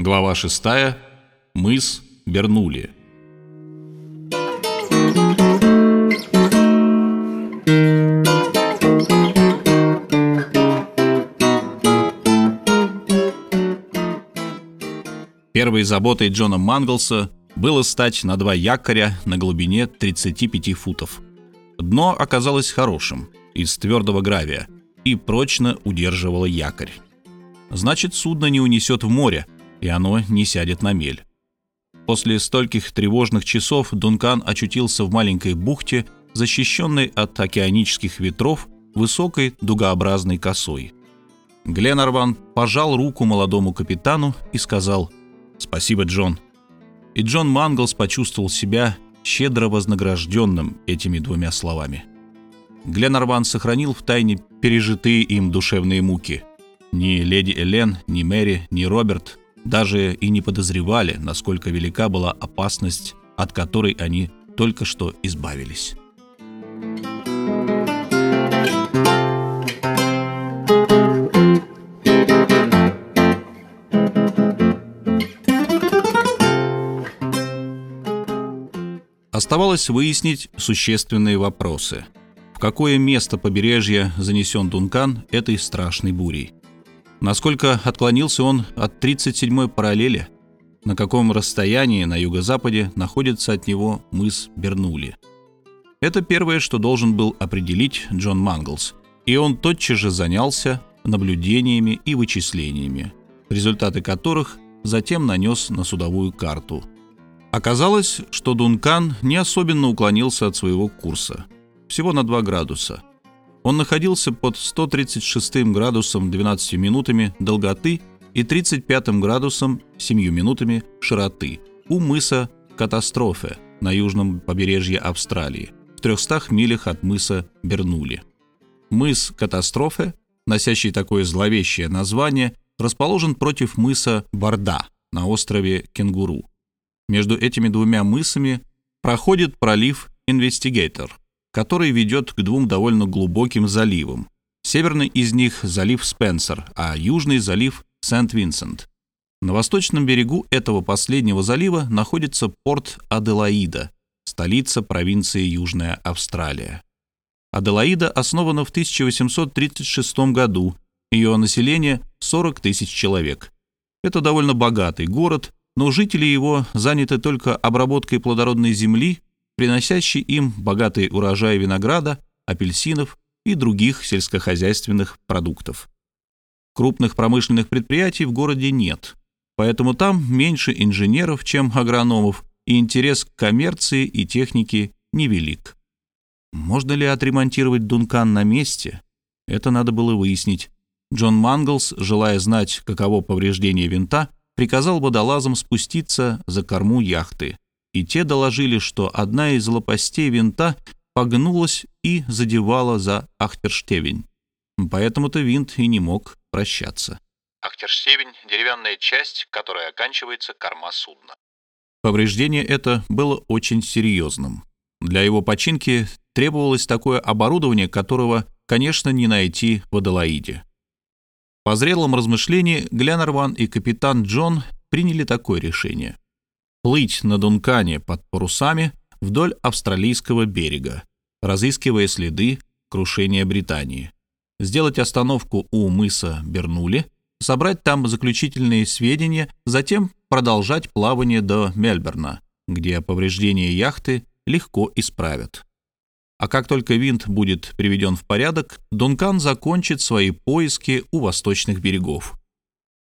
Глава 6. Мыс Бернули. Первой заботой Джона Манглса было стать на два якоря на глубине 35 футов. Дно оказалось хорошим, из твердого гравия, и прочно удерживало якорь. Значит, судно не унесет в море, и оно не сядет на мель. После стольких тревожных часов Дункан очутился в маленькой бухте, защищенной от океанических ветров высокой дугообразной косой. Гленарван пожал руку молодому капитану и сказал «Спасибо, Джон». И Джон Манглс почувствовал себя щедро вознагражденным этими двумя словами. Гленарван сохранил в тайне пережитые им душевные муки. Ни леди Элен, ни Мэри, ни Роберт даже и не подозревали, насколько велика была опасность, от которой они только что избавились. Оставалось выяснить существенные вопросы. В какое место побережья занесен Дункан этой страшной бурей? Насколько отклонился он от 37-й параллели? На каком расстоянии на юго-западе находится от него мыс Бернули? Это первое, что должен был определить Джон Манглс, и он тотчас же занялся наблюдениями и вычислениями, результаты которых затем нанес на судовую карту. Оказалось, что Дункан не особенно уклонился от своего курса, всего на 2 градуса – он находился под 136 градусом 12 минутами долготы и 35 градусом 7 минутами широты у мыса Катастрофе на южном побережье Австралии, в 300 милях от мыса Бернули. Мыс Катастрофе, носящий такое зловещее название, расположен против мыса Барда на острове Кенгуру. Между этими двумя мысами проходит пролив Инвестигейтор – который ведет к двум довольно глубоким заливам. Северный из них – залив Спенсер, а южный – залив Сент-Винсент. На восточном берегу этого последнего залива находится порт Аделаида, столица провинции Южная Австралия. Аделаида основана в 1836 году, ее население – 40 тысяч человек. Это довольно богатый город, но жители его заняты только обработкой плодородной земли приносящий им богатый урожай винограда, апельсинов и других сельскохозяйственных продуктов. Крупных промышленных предприятий в городе нет, поэтому там меньше инженеров, чем агрономов, и интерес к коммерции и технике невелик. Можно ли отремонтировать Дункан на месте? Это надо было выяснить. Джон Манглс, желая знать, каково повреждение винта, приказал водолазам спуститься за корму яхты – и те доложили, что одна из лопастей винта погнулась и задевала за ахтерштевень. Поэтому-то винт и не мог прощаться. Ахтерштевень – деревянная часть, которая оканчивается корма судна. Повреждение это было очень серьезным. Для его починки требовалось такое оборудование, которого, конечно, не найти в Адалаиде. По зрелом размышлении Гленнерван и капитан Джон приняли такое решение – плыть на Дункане под парусами вдоль австралийского берега, разыскивая следы крушения Британии, сделать остановку у мыса Бернули, собрать там заключительные сведения, затем продолжать плавание до Мельберна, где повреждения яхты легко исправят. А как только винт будет приведен в порядок, Дункан закончит свои поиски у восточных берегов.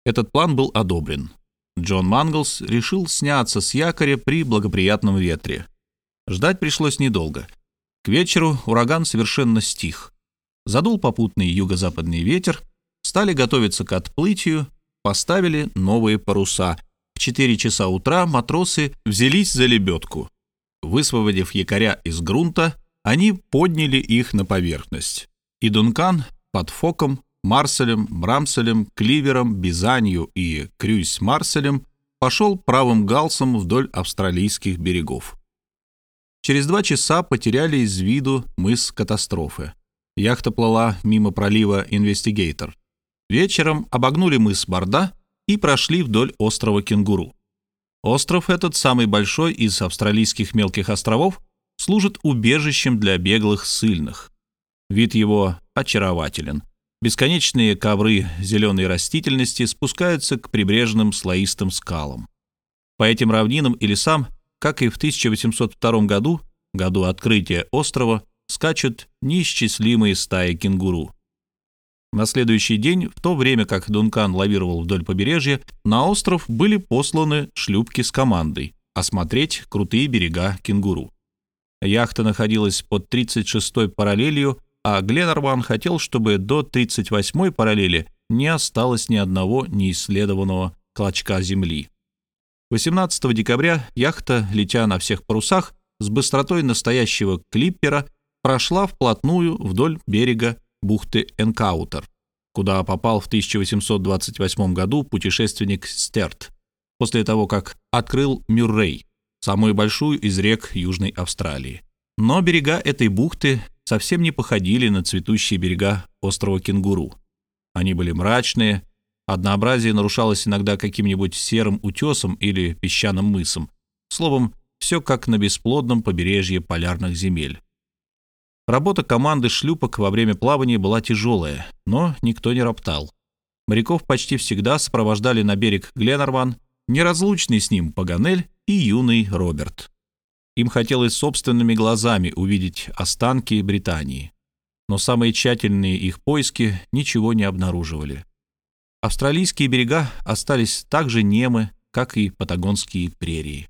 Этот план был одобрен. Джон Манглс решил сняться с якоря при благоприятном ветре. Ждать пришлось недолго. К вечеру ураган совершенно стих. Задул попутный юго-западный ветер, стали готовиться к отплытию, поставили новые паруса. В 4 часа утра матросы взялись за лебедку. Высвободив якоря из грунта, они подняли их на поверхность. И Дункан под фоком Марселем, Брамселем, Кливером, Бизанью и Крюйс-Марселем пошел правым галсом вдоль австралийских берегов. Через два часа потеряли из виду мыс катастрофы. Яхта плыла мимо пролива Инвестигейтор. Вечером обогнули мыс Борда и прошли вдоль острова Кенгуру. Остров этот, самый большой из австралийских мелких островов, служит убежищем для беглых ссыльных. Вид его очарователен. Бесконечные ковры зеленой растительности спускаются к прибрежным слоистым скалам. По этим равнинам и лесам, как и в 1802 году, году открытия острова, скачут неисчислимые стаи кенгуру. На следующий день, в то время как Дункан лавировал вдоль побережья, на остров были посланы шлюпки с командой осмотреть крутые берега кенгуру. Яхта находилась под 36-й параллелью, а Гленарван хотел, чтобы до 38-й параллели не осталось ни одного неисследованного клочка земли. 18 декабря яхта, летя на всех парусах, с быстротой настоящего клиппера, прошла вплотную вдоль берега бухты Энкаутер, куда попал в 1828 году путешественник Стерт, после того, как открыл Мюррей, самую большую из рек Южной Австралии. Но берега этой бухты совсем не походили на цветущие берега острова Кенгуру. Они были мрачные, однообразие нарушалось иногда каким-нибудь серым утесом или песчаным мысом. Словом, все как на бесплодном побережье полярных земель. Работа команды шлюпок во время плавания была тяжелая, но никто не роптал. Моряков почти всегда сопровождали на берег Гленарван, неразлучный с ним Паганель и юный Роберт. Им хотелось собственными глазами увидеть останки Британии, но самые тщательные их поиски ничего не обнаруживали. Австралийские берега остались так же немы, как и патагонские прерии.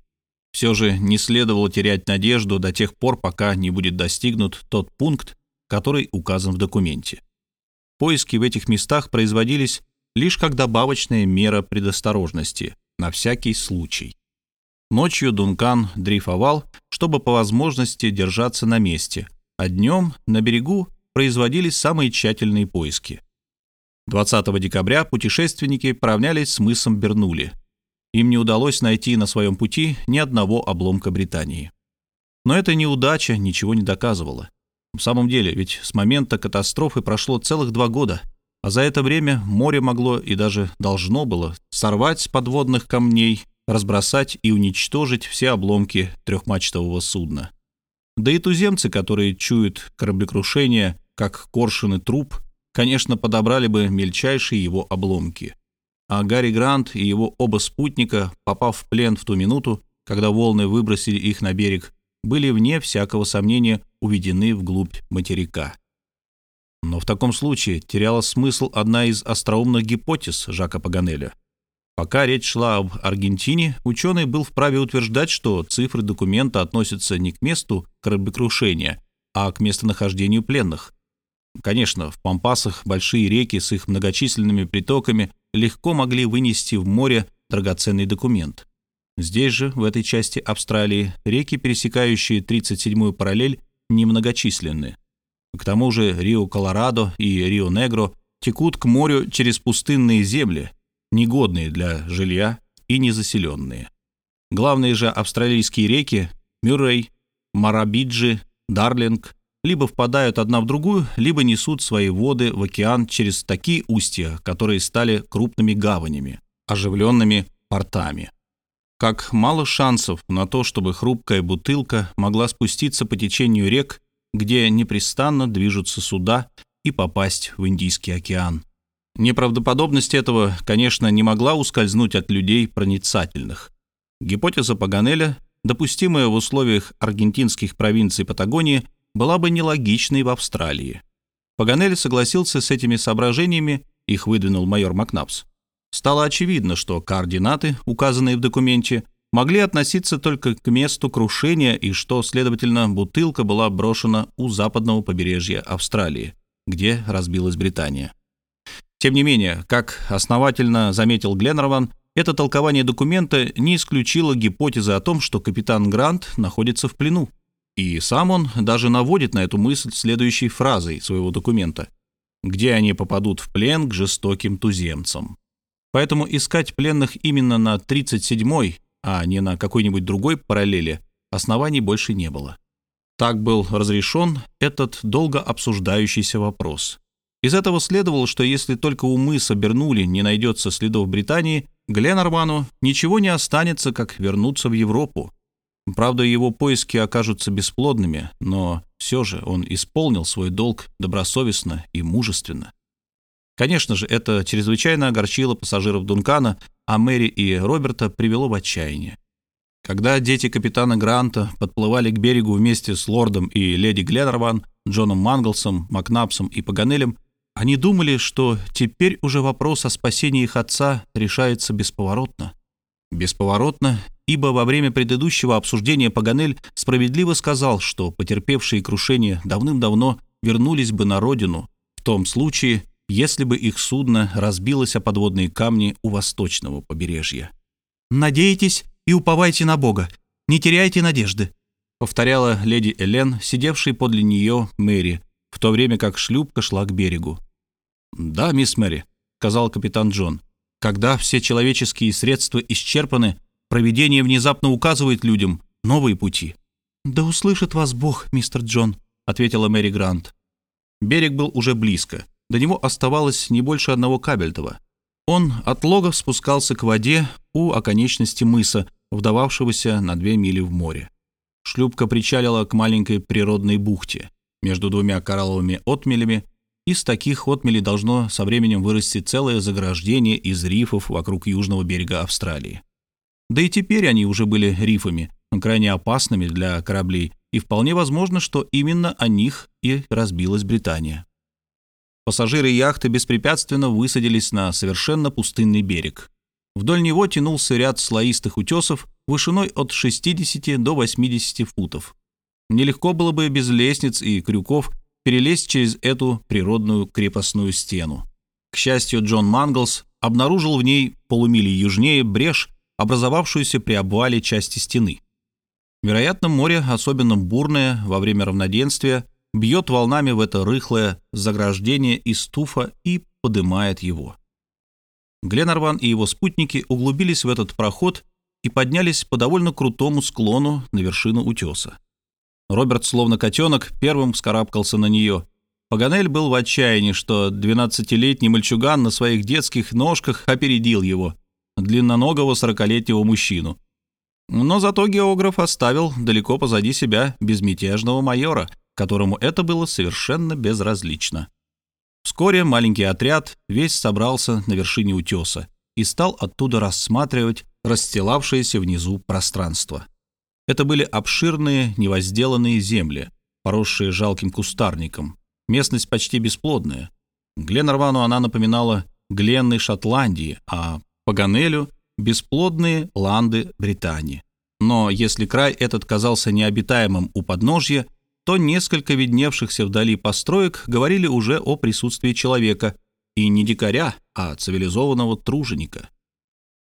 Все же не следовало терять надежду до тех пор, пока не будет достигнут тот пункт, который указан в документе. Поиски в этих местах производились лишь как добавочная мера предосторожности, на всякий случай. Ночью Дункан дрейфовал, чтобы по возможности держаться на месте, а днем на берегу производились самые тщательные поиски. 20 декабря путешественники поравнялись с мысом Бернули – им не удалось найти на своем пути ни одного обломка Британии. Но эта неудача ничего не доказывала. В самом деле, ведь с момента катастрофы прошло целых два года, а за это время море могло и даже должно было сорвать с подводных камней, разбросать и уничтожить все обломки трехмачтового судна. Да и туземцы, которые чуют кораблекрушение, как коршины труп, конечно, подобрали бы мельчайшие его обломки – а Гарри Грант и его оба спутника, попав в плен в ту минуту, когда волны выбросили их на берег, были вне всякого сомнения уведены вглубь материка. Но в таком случае теряла смысл одна из остроумных гипотез Жака Паганеля. Пока речь шла об Аргентине, ученый был вправе утверждать, что цифры документа относятся не к месту кораблекрушения, а к местонахождению пленных. Конечно, в Пампасах большие реки с их многочисленными притоками легко могли вынести в море драгоценный документ. Здесь же, в этой части Австралии, реки, пересекающие 37-ю параллель, немногочисленны. К тому же Рио-Колорадо и Рио-Негро текут к морю через пустынные земли, негодные для жилья и незаселенные. Главные же австралийские реки – Мюррей, Марабиджи, Дарлинг либо впадают одна в другую, либо несут свои воды в океан через такие устья, которые стали крупными гаванями, оживленными портами. Как мало шансов на то, чтобы хрупкая бутылка могла спуститься по течению рек, где непрестанно движутся суда, и попасть в Индийский океан. Неправдоподобность этого, конечно, не могла ускользнуть от людей проницательных. Гипотеза Паганеля, допустимая в условиях аргентинских провинций Патагонии, была бы нелогичной в Австралии. Паганель согласился с этими соображениями, их выдвинул майор Макнапс. Стало очевидно, что координаты, указанные в документе, могли относиться только к месту крушения и что, следовательно, бутылка была брошена у западного побережья Австралии, где разбилась Британия. Тем не менее, как основательно заметил Гленнерван, это толкование документа не исключило гипотезы о том, что капитан Грант находится в плену. И сам он даже наводит на эту мысль следующей фразой своего документа, где они попадут в плен к жестоким туземцам. Поэтому искать пленных именно на 37-й, а не на какой-нибудь другой параллели, оснований больше не было. Так был разрешен этот долго обсуждающийся вопрос. Из этого следовало, что если только у мыса Бернули не найдется следов Британии, Гленарвану ничего не останется, как вернуться в Европу. Правда, его поиски окажутся бесплодными, но все же он исполнил свой долг добросовестно и мужественно. Конечно же, это чрезвычайно огорчило пассажиров Дункана, а Мэри и Роберта привело в отчаяние. Когда дети капитана Гранта подплывали к берегу вместе с лордом и леди Гленнерван, Джоном Манглсом, Макнапсом и Паганелем, они думали, что теперь уже вопрос о спасении их отца решается бесповоротно. Бесповоротно, ибо во время предыдущего обсуждения Паганель справедливо сказал, что потерпевшие крушение давным-давно вернулись бы на родину в том случае, если бы их судно разбилось о подводные камни у восточного побережья. «Надейтесь и уповайте на Бога. Не теряйте надежды», — повторяла леди Элен, сидевшей подле нее Мэри, в то время как шлюпка шла к берегу. «Да, мисс Мэри», — сказал капитан Джон. «Когда все человеческие средства исчерпаны, провидение внезапно указывает людям новые пути». «Да услышит вас Бог, мистер Джон», — ответила Мэри Грант. Берег был уже близко. До него оставалось не больше одного кабельтова. Он от логов спускался к воде у оконечности мыса, вдававшегося на две мили в море. Шлюпка причалила к маленькой природной бухте между двумя коралловыми отмелями, и с таких отмелей должно со временем вырасти целое заграждение из рифов вокруг южного берега Австралии. Да и теперь они уже были рифами, крайне опасными для кораблей, и вполне возможно, что именно о них и разбилась Британия. Пассажиры яхты беспрепятственно высадились на совершенно пустынный берег. Вдоль него тянулся ряд слоистых утесов вышиной от 60 до 80 футов. Нелегко было бы без лестниц и крюков перелезть через эту природную крепостную стену. К счастью, Джон Манглс обнаружил в ней полумили южнее брешь, образовавшуюся при обвале части стены. Вероятно, море, особенно бурное во время равноденствия, бьет волнами в это рыхлое заграждение из туфа и подымает его. Гленарван и его спутники углубились в этот проход и поднялись по довольно крутому склону на вершину утеса. Роберт, словно котенок, первым вскарабкался на нее. Паганель был в отчаянии, что двенадцатилетний мальчуган на своих детских ножках опередил его, длинноногого сорокалетнего мужчину. Но зато географ оставил далеко позади себя безмятежного майора — которому это было совершенно безразлично. Вскоре маленький отряд весь собрался на вершине утеса и стал оттуда рассматривать расстилавшееся внизу пространство. Это были обширные невозделанные земли, поросшие жалким кустарником. Местность почти бесплодная. Гленарвану она напоминала гленны Шотландии, а Паганелю — бесплодные ланды Британии. Но если край этот казался необитаемым у подножья, то несколько видневшихся вдали построек говорили уже о присутствии человека, и не дикаря, а цивилизованного труженика.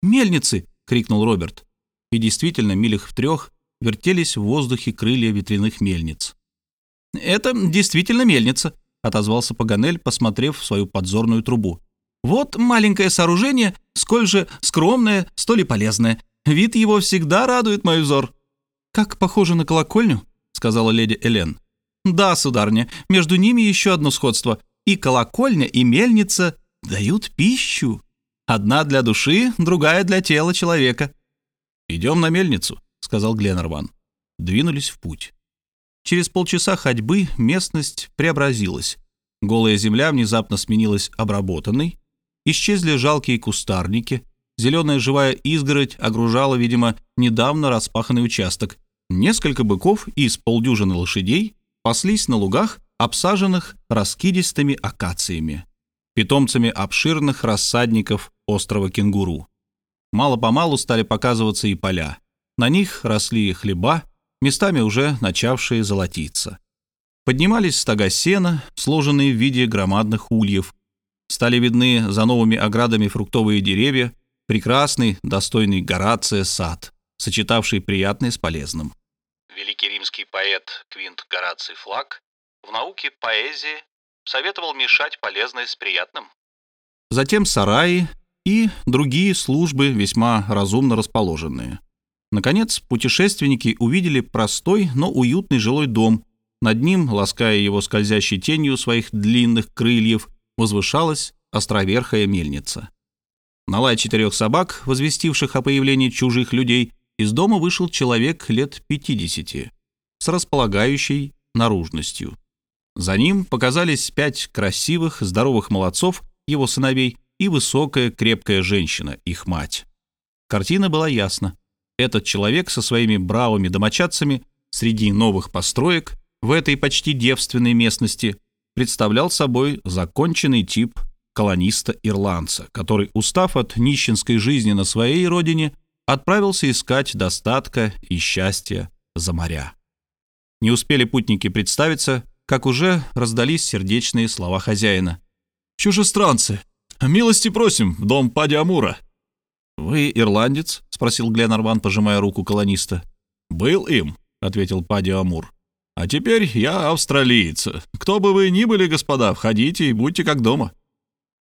«Мельницы!» — крикнул Роберт. И действительно, милях в трех вертелись в воздухе крылья ветряных мельниц. «Это действительно мельница», — отозвался Паганель, посмотрев в свою подзорную трубу. «Вот маленькое сооружение, сколь же скромное, столь и полезное. Вид его всегда радует мой взор». «Как похоже на колокольню», сказала леди Элен. «Да, сударня, между ними еще одно сходство. И колокольня, и мельница дают пищу. Одна для души, другая для тела человека». «Идем на мельницу», — сказал Гленнерван. Двинулись в путь. Через полчаса ходьбы местность преобразилась. Голая земля внезапно сменилась обработанной. Исчезли жалкие кустарники. Зеленая живая изгородь огружала, видимо, недавно распаханный участок, Несколько быков и с полдюжины лошадей паслись на лугах, обсаженных раскидистыми акациями, питомцами обширных рассадников острова Кенгуру. Мало-помалу стали показываться и поля. На них росли хлеба, местами уже начавшие золотиться. Поднимались стога сена, сложенные в виде громадных ульев. Стали видны за новыми оградами фруктовые деревья, прекрасный, достойный Горация сад сочетавший приятное с полезным. Великий римский поэт Квинт Гораций Флаг в науке поэзии советовал мешать полезное с приятным. Затем сараи и другие службы, весьма разумно расположенные. Наконец, путешественники увидели простой, но уютный жилой дом. Над ним, лаская его скользящей тенью своих длинных крыльев, возвышалась островерхая мельница. На лай четырех собак, возвестивших о появлении чужих людей, из дома вышел человек лет 50 с располагающей наружностью. За ним показались пять красивых, здоровых молодцов, его сыновей, и высокая, крепкая женщина, их мать. Картина была ясна. Этот человек со своими бравыми домочадцами среди новых построек в этой почти девственной местности представлял собой законченный тип колониста-ирландца, который, устав от нищенской жизни на своей родине, отправился искать достатка и счастья за моря. Не успели путники представиться, как уже раздались сердечные слова хозяина. «Чужестранцы! Милости просим в дом Пади Амура!» «Вы ирландец?» — спросил Гленарван, пожимая руку колониста. «Был им», — ответил Пади Амур. «А теперь я австралиец. Кто бы вы ни были, господа, входите и будьте как дома».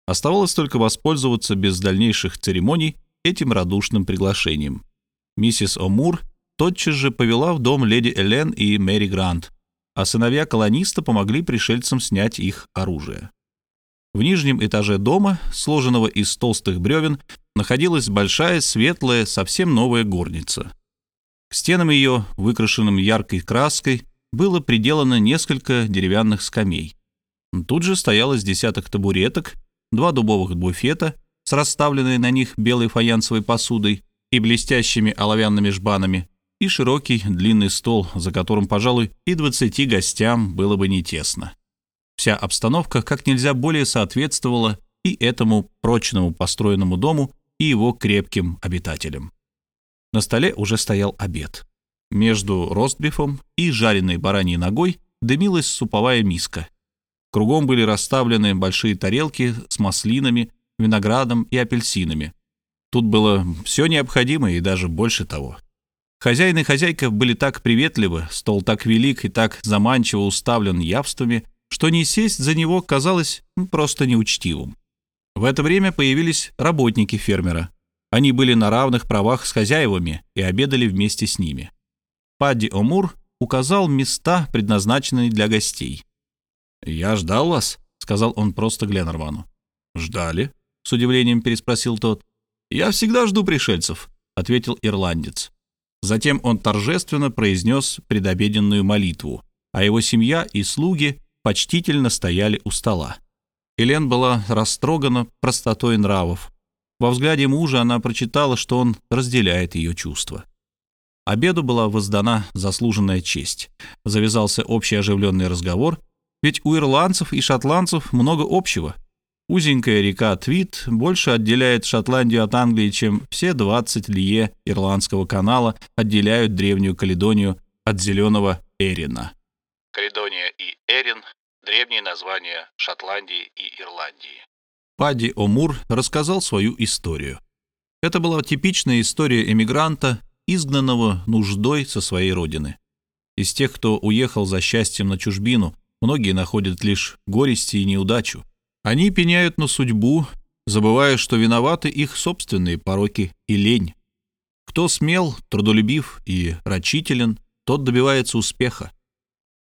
Оставалось только воспользоваться без дальнейших церемоний этим радушным приглашением. Миссис О'Мур тотчас же повела в дом леди Элен и Мэри Грант, а сыновья колониста помогли пришельцам снять их оружие. В нижнем этаже дома, сложенного из толстых бревен, находилась большая, светлая, совсем новая горница. К стенам ее, выкрашенным яркой краской, было приделано несколько деревянных скамей. Тут же стоялось десяток табуреток, два дубовых буфета с расставленной на них белой фаянсовой посудой и блестящими оловянными жбанами, и широкий длинный стол, за которым, пожалуй, и двадцати гостям было бы не тесно. Вся обстановка как нельзя более соответствовала и этому прочному построенному дому, и его крепким обитателям. На столе уже стоял обед. Между ростбифом и жареной бараньей ногой дымилась суповая миска. Кругом были расставлены большие тарелки с маслинами, виноградом и апельсинами. Тут было все необходимое и даже больше того. Хозяин и хозяйка были так приветливы, стол так велик и так заманчиво уставлен явствами, что не сесть за него казалось просто неучтивым. В это время появились работники фермера. Они были на равных правах с хозяевами и обедали вместе с ними. Падди Омур указал места, предназначенные для гостей. «Я ждал вас», — сказал он просто Гленнервану. «Ждали?» — с удивлением переспросил тот. «Я всегда жду пришельцев», — ответил ирландец. Затем он торжественно произнес предобеденную молитву, а его семья и слуги почтительно стояли у стола. Элен была растрогана простотой нравов. Во взгляде мужа она прочитала, что он разделяет ее чувства. Обеду была воздана заслуженная честь. Завязался общий оживленный разговор, ведь у ирландцев и шотландцев много общего. Узенькая река Твит больше отделяет Шотландию от Англии, чем все 20 лье Ирландского канала отделяют Древнюю Каледонию от зеленого Эрина. Каледония и Эрин – древние названия Шотландии и Ирландии. Падди О'Мур рассказал свою историю. Это была типичная история эмигранта, изгнанного нуждой со своей родины. Из тех, кто уехал за счастьем на чужбину, многие находят лишь горести и неудачу. Они пеняют на судьбу, забывая, что виноваты их собственные пороки и лень. Кто смел, трудолюбив и рачителен, тот добивается успеха.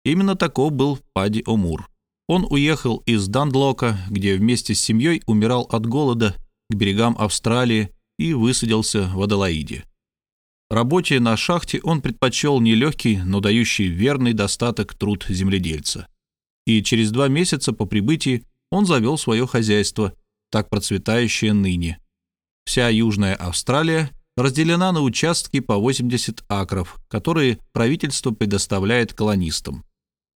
Именно таков был Пади Омур. Он уехал из Дандлока, где вместе с семьей умирал от голода, к берегам Австралии и высадился в Аделаиде. Работе на шахте он предпочел нелегкий, но дающий верный достаток труд земледельца. И через два месяца по прибытии он завел свое хозяйство, так процветающее ныне. Вся Южная Австралия разделена на участки по 80 акров, которые правительство предоставляет колонистам.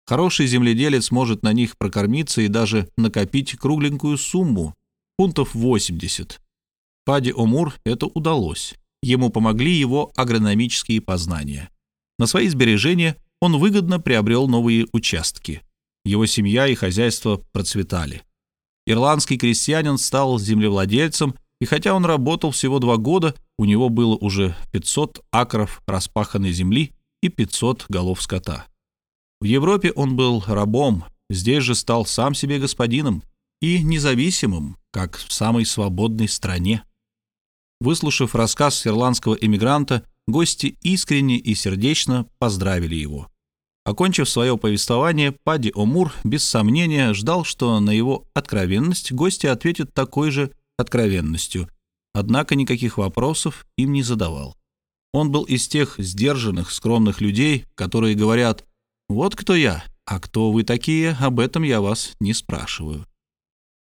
Хороший земледелец может на них прокормиться и даже накопить кругленькую сумму, фунтов 80. Пади Омур это удалось. Ему помогли его агрономические познания. На свои сбережения он выгодно приобрел новые участки. Его семья и хозяйство процветали. Ирландский крестьянин стал землевладельцем, и хотя он работал всего два года, у него было уже 500 акров распаханной земли и 500 голов скота. В Европе он был рабом, здесь же стал сам себе господином и независимым, как в самой свободной стране. Выслушав рассказ ирландского эмигранта, гости искренне и сердечно поздравили его. Окончив свое повествование, Падди Омур без сомнения ждал, что на его откровенность гости ответят такой же откровенностью, однако никаких вопросов им не задавал. Он был из тех сдержанных, скромных людей, которые говорят «Вот кто я, а кто вы такие, об этом я вас не спрашиваю».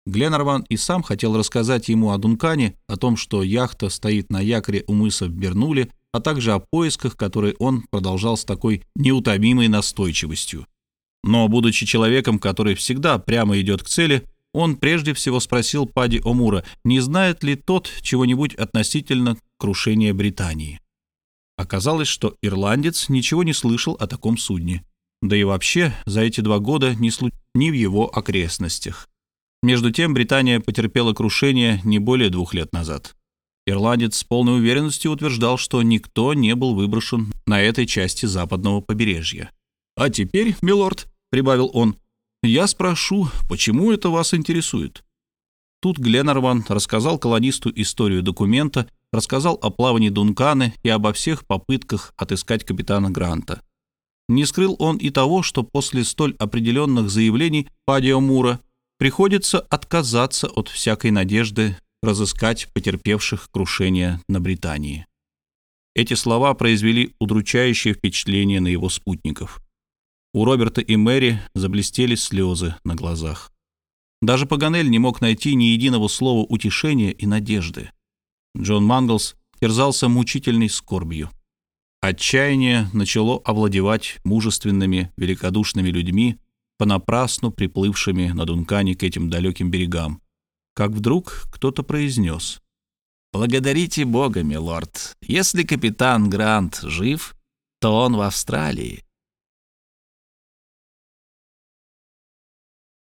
Гленнерван и сам хотел рассказать ему о Дункане, о том, что яхта стоит на якоре у мыса в Бернуле, а также о поисках, которые он продолжал с такой неутомимой настойчивостью. Но, будучи человеком, который всегда прямо идет к цели, он прежде всего спросил Пади Омура, не знает ли тот чего-нибудь относительно крушения Британии. Оказалось, что ирландец ничего не слышал о таком судне. Да и вообще за эти два года не случилось ни в его окрестностях. Между тем Британия потерпела крушение не более двух лет назад. Ирландец с полной уверенностью утверждал, что никто не был выброшен на этой части западного побережья. «А теперь, милорд», — прибавил он, — «я спрошу, почему это вас интересует?» Тут Гленнерван рассказал колонисту историю документа, рассказал о плавании Дунканы и обо всех попытках отыскать капитана Гранта. Не скрыл он и того, что после столь определенных заявлений Падио Мура приходится отказаться от всякой надежды разыскать потерпевших крушение на Британии. Эти слова произвели удручающее впечатление на его спутников. У Роберта и Мэри заблестели слезы на глазах. Даже Паганель не мог найти ни единого слова утешения и надежды. Джон Манглс терзался мучительной скорбью. Отчаяние начало овладевать мужественными, великодушными людьми, понапрасну приплывшими на Дункане к этим далеким берегам как вдруг кто-то произнес. «Благодарите Бога, милорд. Если капитан Грант жив, то он в Австралии.